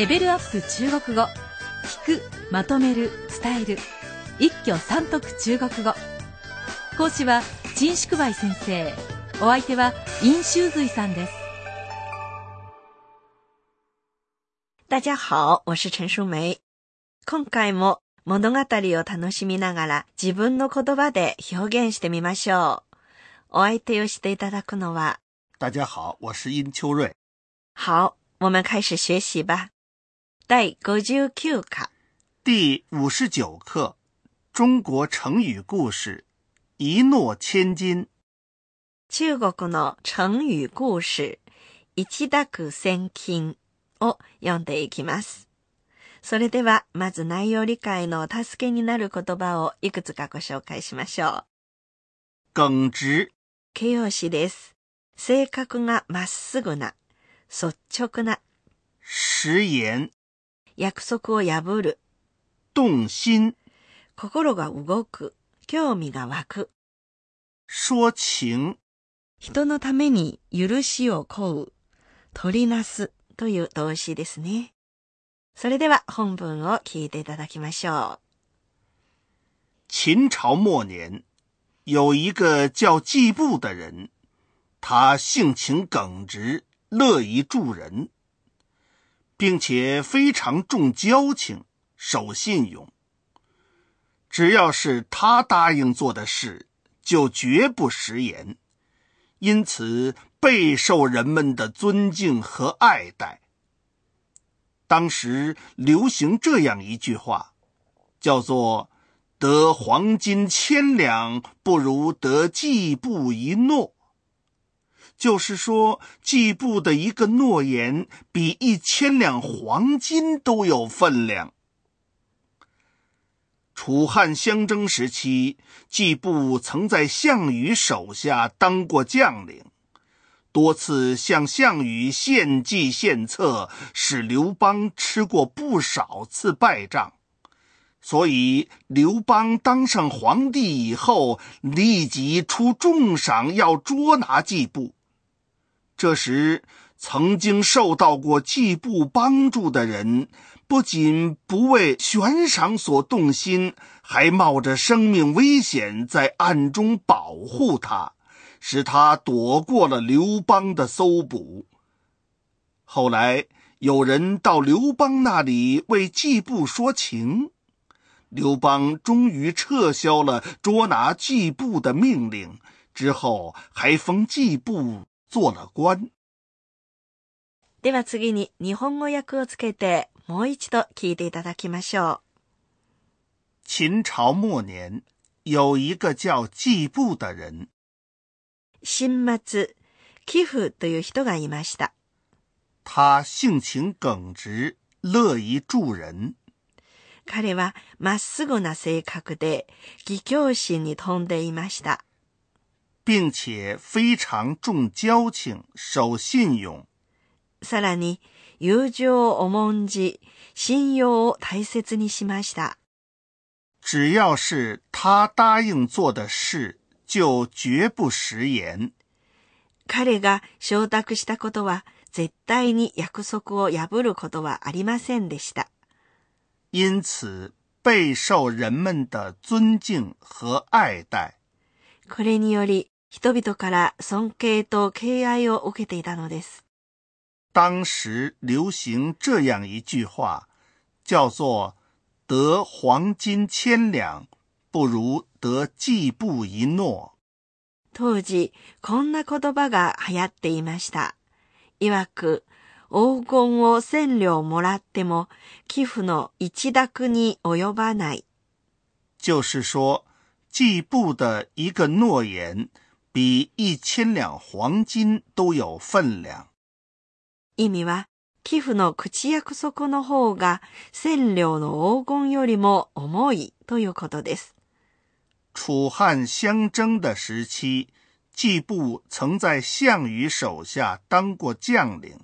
レベルアップ中国語。聞くまとめる伝える。一挙三得中国語。講師は陳淑梅先生。お相手は尹修瑞さんです。大家好。我是陳淑梅。今回も物語を楽しみながら自分の言葉で表現してみましょう。お相手をしていただくのは、大家好，我是殷秋瑞。好，我们开始学习吧。第59課、第五十九课：中国成语故事“一诺千金中国の成語故事、一諾千金を読んでいきます。それでは、まず内容理解の助けになる言葉をいくつかご紹介しましょう。”。耿直、形容詞です。性格がまっすぐな、率直な、食言、約束を破る、动心、心が動く、興味が湧く、说情、人のために許しを請う、取りなすという動詞ですね。それでは本文を聞いていただきましょ秦朝末年，有一个叫季布的人，他性情耿直，乐于助人，并且非常重交情，守信用。只要是他答应做的事，就绝不食言，因此备受人们的尊敬和爱戴。当时流行这样一句话，叫做“得黄金千两，不如得季布一诺”。就是说，季布的一个诺言比一千两黄金都有分量。楚汉相争时期，季布曾在项羽手下当过将领。多次向项羽献计献策，使刘邦吃过不少次败仗。所以，刘邦当上皇帝以后，立即出重赏要捉拿季布。这时，曾经受到过季布帮助的人，不仅不为悬赏所动心，还冒着生命危险在暗中保护他。使他躲过了刘邦的搜捕。后来有人到刘邦那里为季布说情，刘邦终于撤销了捉拿季布的命令，之后还封季布做了官。う。では次に日本語訳をつけてもう一度聞いていただきましょ秦朝末年，有一个叫季布的人。う。新末、寄付という人がいました。他性情耿直，乐于助人。彼はまっすぐな性格で、義教心に富んでいました。 并且非常重交情，守信用。さらに、友情を重んじ、信用を大切にしました。只要是他答应做的事，就绝不食言。彼が承諾したことは、絶対に約束を破ることはありませんでした。因此备受人们的尊敬和爱戴。これにより、 人々から尊敬と敬愛を受けていたのです。当时流行这样一句话，叫做“得黄金千两，不如得季布一诺”。当時、こんな言葉が流行っていました。曰く、黄金を千両もらっても、寄付の一諾に及ばない。就是说，季布的一个诺言比一千两黄金都有分量。意味は、寄付の口約束の方が千両の黄金よりも重いということです。楚汉相争的时期，季布曾在项羽手下当过将领，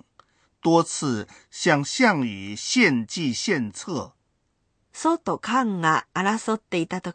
多次向项羽献计献策。祖と漢が争っていたと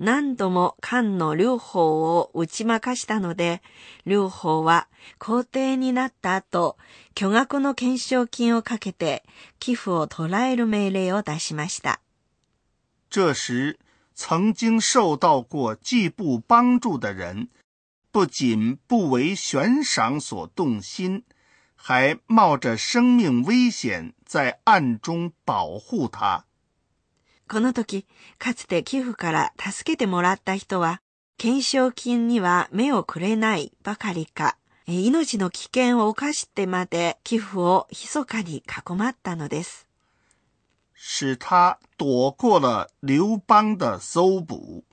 何度も漢の劉邦を打ち負かしたので、劉邦は皇帝になった後、巨額の懸賞金をかけて寄付を捕らえる命令を出しました。这时，曾经受到过季布帮助的人，不仅不为悬赏所动心，还冒着生命危险在暗中保护他。この時、かつて寄付から助けてもらった人は、懸賞金には目をくれないばかりか、命の危険を冒してまで寄付を密かに囲まったのです。使他躲过了劉邦的搜捕。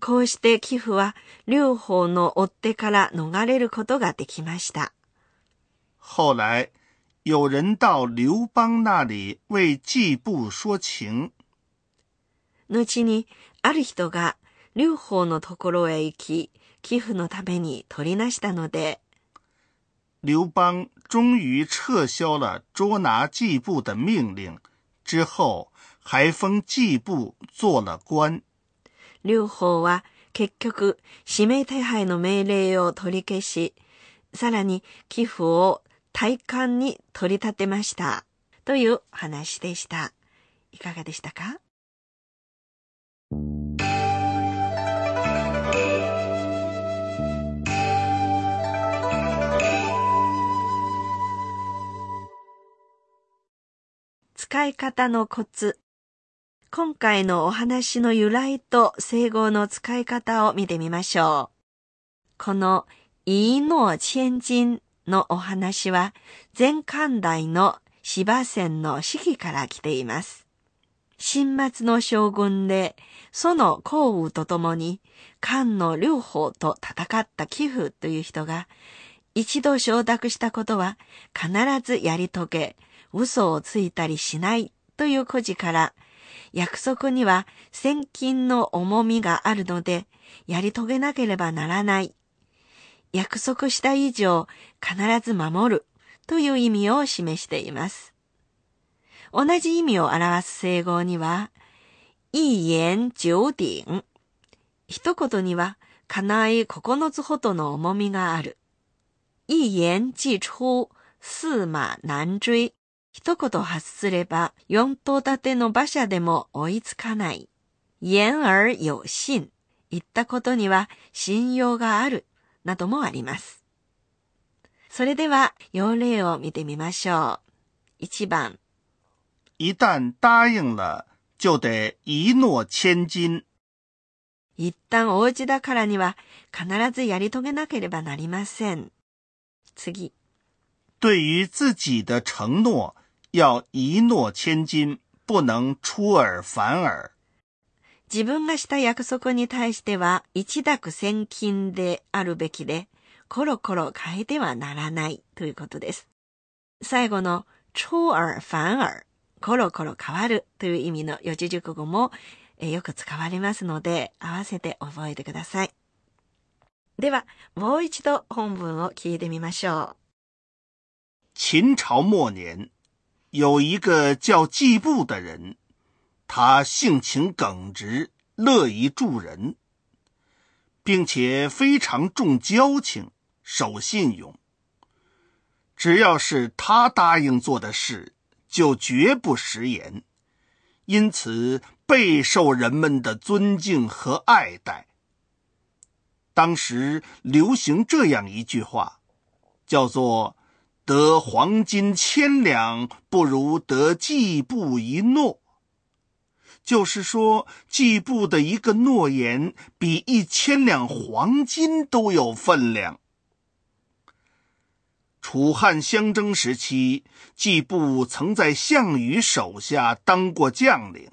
こうして寄付は劉邦の追手から逃れることができました。後来、有人到劉邦那里为季布说情。後に、ある人が、劉邦のところへ行き、寄付のために取りなしたので、劉邦终于撤销了捉拿季布的命令，之后还封季布做了官。劉邦は結局指名手配の命令を取り消し、さらに寄付を体感に取り立てました。という話でした。いかがでしたか？使い方のコツ。今回のお話の由来と整合の使い方を見てみましょう。この、一诺千金のお話は、前漢代の芝線の四季から来ています。新末の将軍で、その項羽と共に、漢の両方と戦った寄付という人が、一度承諾したことは必ずやり遂げ、嘘をついたりしないという故事から、約束には千金の重みがあるので、やり遂げなければならない。約束した以上、必ず守るという意味を示しています。同じ意味を表す整合には、一言九鼎。一言には、かない九つほどの重みがある。一言既出、驷馬難追。一言発すれば四頭立ての馬車でも追いつかない。言而有信。言ったことには信用がある。などもあります。それでは、要例を見てみましょう。一番。一旦答应了、就得一诺千金。一旦応じたからには必ずやり遂げなければなりません。次。对于自己的承诺，要一诺千金，不能出尔反尔。自分がした約束に対しては一諾千金であるべきで、コロコロ変えてはならないということです。最後の出尔反尔、コロコロ変わるという意味の四字熟語もよく使われますので、合わせて覚えてください。では、もう一度本文を聞いてみましょう。秦朝末年。有一个叫季布的人，他性情耿直，乐于助人，并且非常重交情，守信用。只要是他答应做的事，就绝不食言，因此备受人们的尊敬和爱戴。当时流行这样一句话，叫做。得黄金千两，不如得季布一诺。就是说，季布的一个诺言，比一千两黄金都有分量。楚汉相争时期，季布曾在项羽手下当过将领，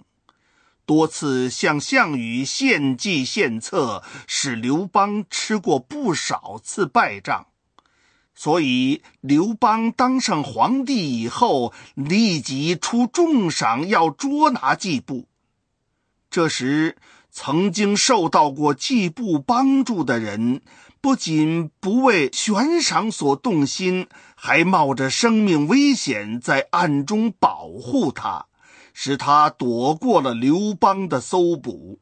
多次向项羽献计献策，使刘邦吃过不少次败仗。所以，刘邦当上皇帝以后，立即出重赏要捉拿季布。这时，曾经受到过季布帮助的人，不仅不为悬赏所动心，还冒着生命危险在暗中保护他，使他躲过了刘邦的搜捕。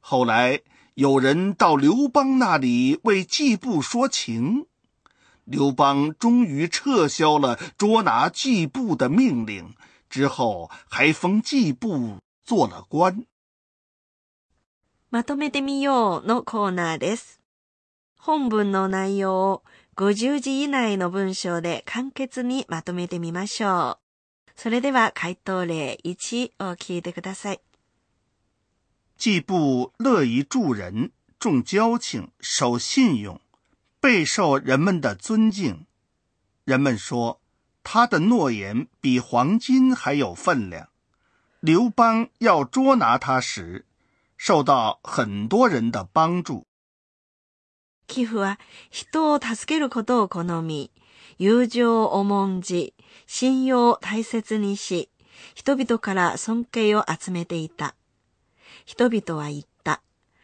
后来有人到刘邦那里为季布说情，刘邦终于撤销了捉拿季布的命令，之后还封季布做了官。まとめてみようのコーナーです。 本文の内容を50字以内の文章で簡潔にまとめてみましょう。それでは回答例1を聞いてください。季布乐于助人，重交情，守信用，备受人们的尊敬。人们说他的诺言比黄金还有分量。刘邦要捉拿他时。受到很多人的帮助。寄付は人を助けることを好み、友情を重んじ、信用を大切にし、人々から尊敬を集めていた。人々は言った。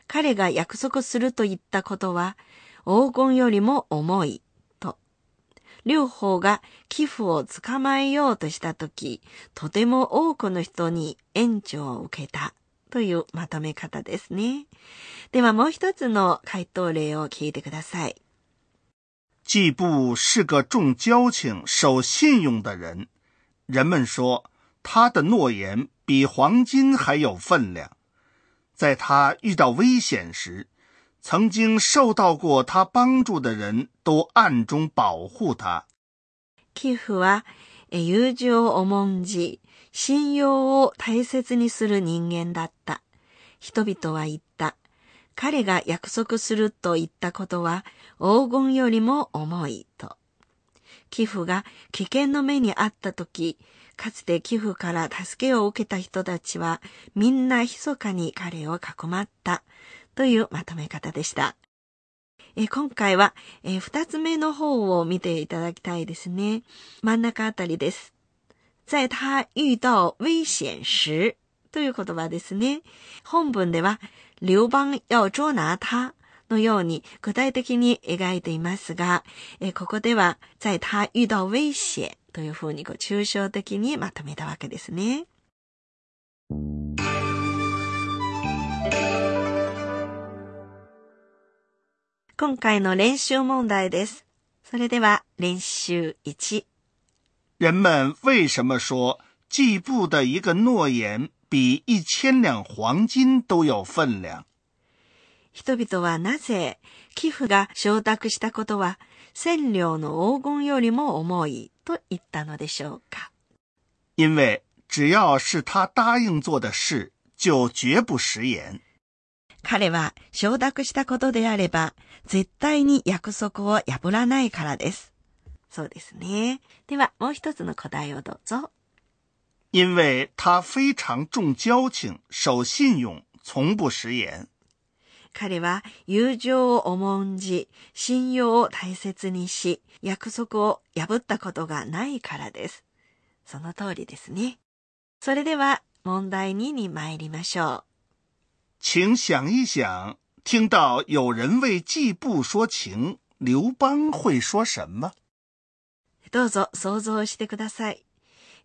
彼が約束すると言ったことは、黄金よりも重い、と。両方が寄付を捕まえようとしたとき、とても多くの人に援助を受けた。というまとめ方ですね。ではもう一つの回答例を聞いてください。季布是个重交情、守信用的人。人们说他的诺言比黄金还有分量。在他遇到危险时，曾经受到过他帮助的人都暗中保护他。寄付は友情を重んじ、信用を大切にする人間だった。人々は言った。彼が約束すると言ったことは黄金よりも重いと。寄付が危険の目にあったとき、かつて寄付から助けを受けた人たちはみんな密かに彼を囲まったというまとめ方でした。え今回は、え二つ目の方を見ていただきたいですね。真ん中あたりです。在他遇到危险時という言葉ですね。本文では、劉邦要捉拿他のように具体的に描いていますが、えここでは、在他遇到危险というふうにこう抽象的にまとめたわけですね。今回の練習問題です。それでは練習1。人们为什么说季布的一个诺言比一千两黄金都有分量？人々はなぜ寄付が承諾したことは千両の黄金よりも重いと言ったのでしょうか因为只要是他答应做的事，就绝不食言。彼は承諾したことであれば、絶対に約束を破らないからです。 そうですね。では、もう一つの答えをどうぞ。因为他非常重交情、守信用、从不食言。彼は友情を重んじ、信用を大切にし、約束を破ったことがないからです。その通りですね。それでは問題2に参りましょう。请想一想，听到有人为季布说情，刘邦会说什么？どうぞ想像してください。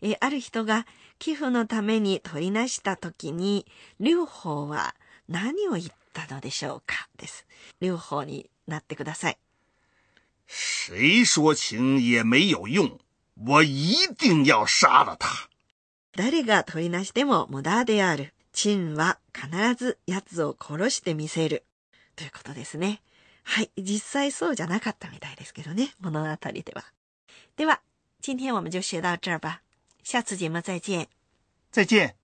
えある人が寄付のために取りなしたときに、劉邦は何を言ったのでしょうか？です。劉邦になってください。谁说情也没有用。我一定要杀了他。誰が取りなしても無駄である。陳は必ず奴を殺してみせる。ということですね。はい。実際そうじゃなかったみたいですけどね。物語では。对吧、今天我们就学到这儿吧。下次节目再见。再见。